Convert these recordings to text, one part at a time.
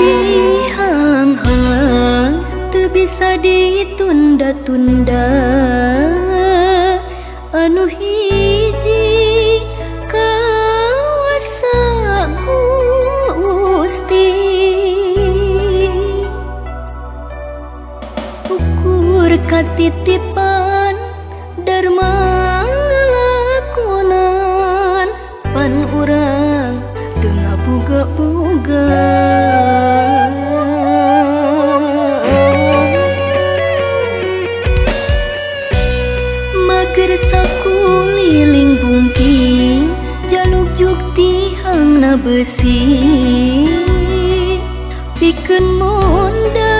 dihalang-halang Teu bisa ditunda-tunda. Anu hiji kawasa Gusti. Ukur katitipan Dharma ngelakunan. Pan urang tengah buga-buga. besi. Piken munda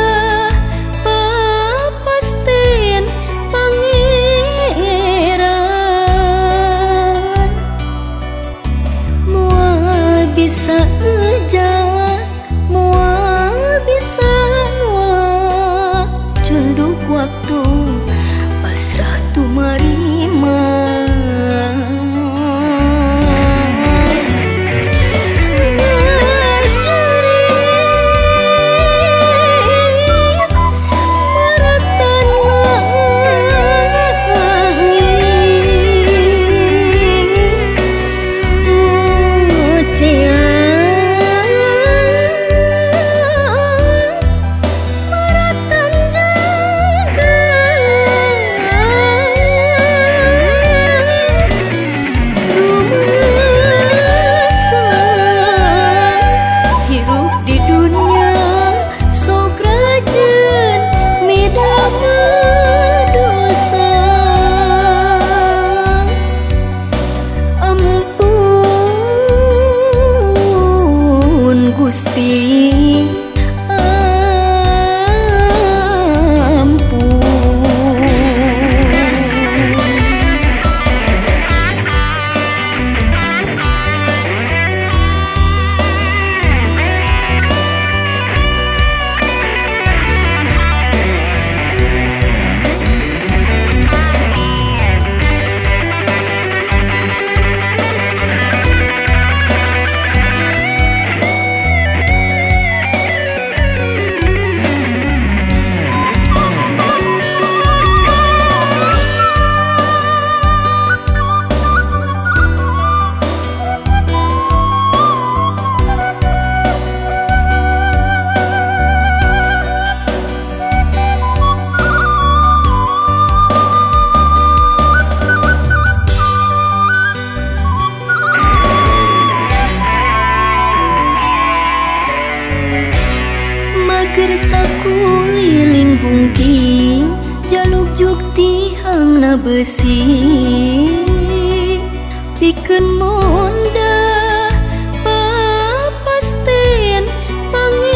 mager sakuliling bungking jaluk jukti hangna besi. Pikeun mondah papasten pangeran.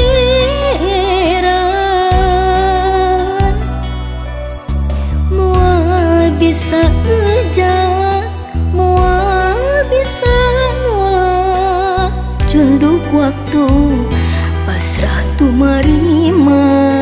Moal bisa eja moal bisa nolak cunduk waktu menerima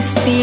Gusti.